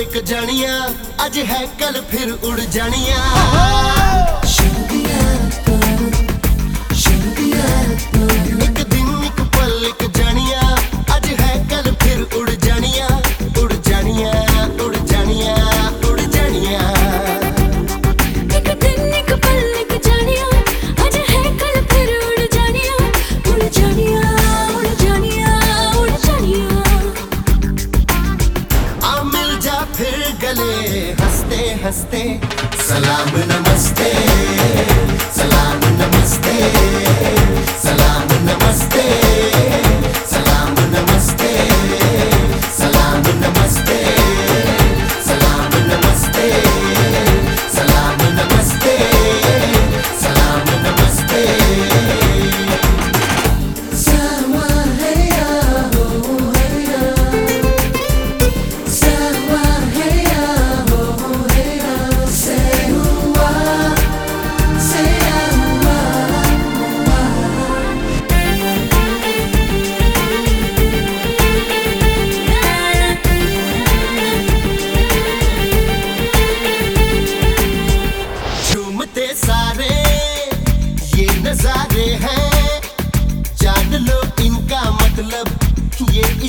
ਇੱਕ ਜਣੀਆਂ ਅੱਜ ਹੈ ਕੱਲ ਫਿਰ ਉੜ ਜਾਣੀਆਂ। हँसते हँसते। सलाम नमस्ते।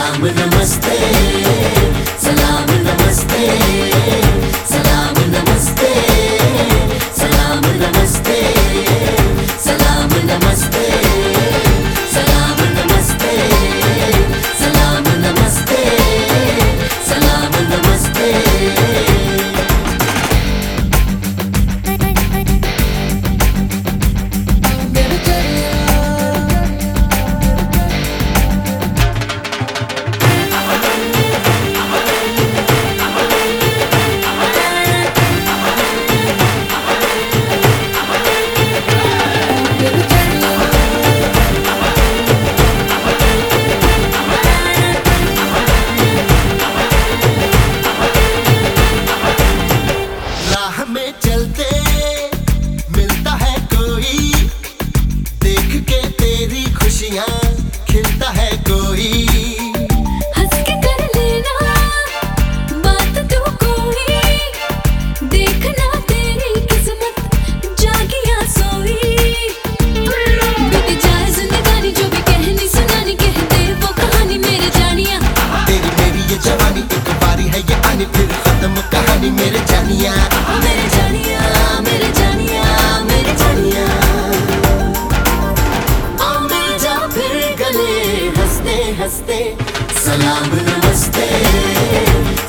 time with Namaste. खत्म कहानी, हाँ, मेरे जानिया। मेरे जानिया मेरे जानिया मेरे जानिया। गले हँसते। सलाम, नमस्ते।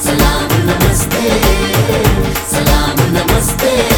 सलाम नमस्ते। सलाम, नमस्ते।